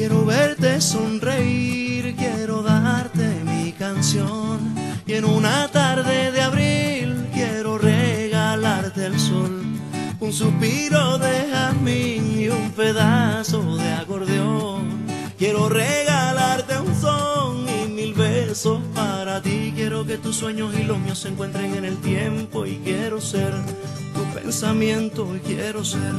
Quiero verte sonreír, quiero darte mi canción. Y en una tarde de abril quiero regalarte el sol. Un suspiro de jazmín y un pedazo de acordeón. Quiero regalarte un son y mil besos para ti. Quiero que tus sueños y los míos se encuentren en el tiempo. Y quiero ser tu pensamiento y quiero ser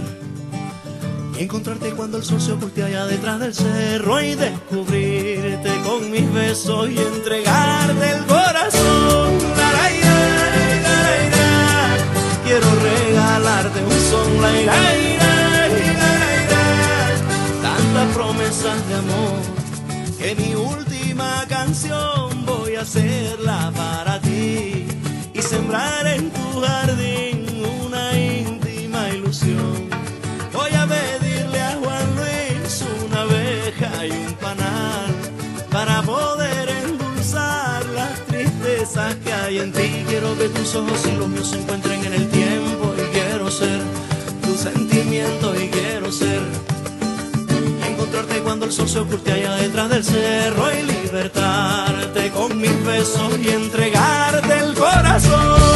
encontrarte cuando el sol se oculte allá detrás del cerro y descubrirte con mis besos y entregarte el corazón. Quiero regalarte un son. Tantas promesas de amor que mi última canción voy a hacerla para ti y sembrar en tu jardín para poder endulzar las tristezas que hay en ti. Quiero que tus ojos y los míos se encuentren en el tiempo y quiero ser tu sentimiento y quiero ser encontrarte cuando el sol se oculte allá detrás del cerro y libertarte con mis besos y entregarte el corazón.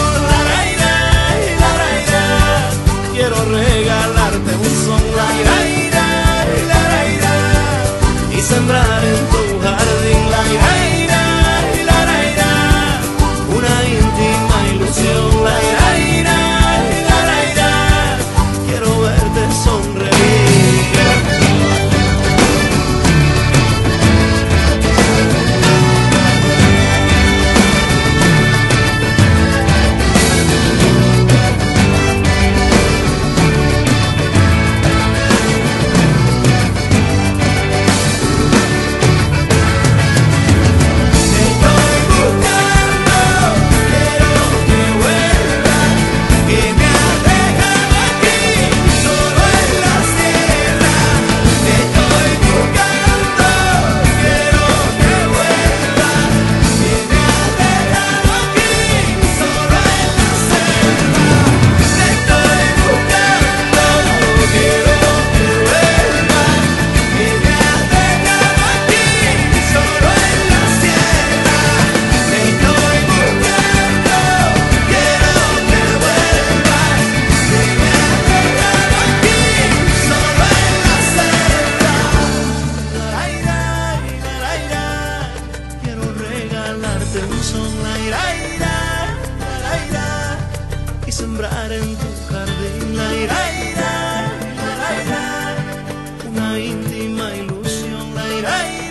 Son, la, ira, ira, la, ira, y sembrar en tu jardín, la, ira, ira, la, ira, una íntima ilusión, la, ira, ira.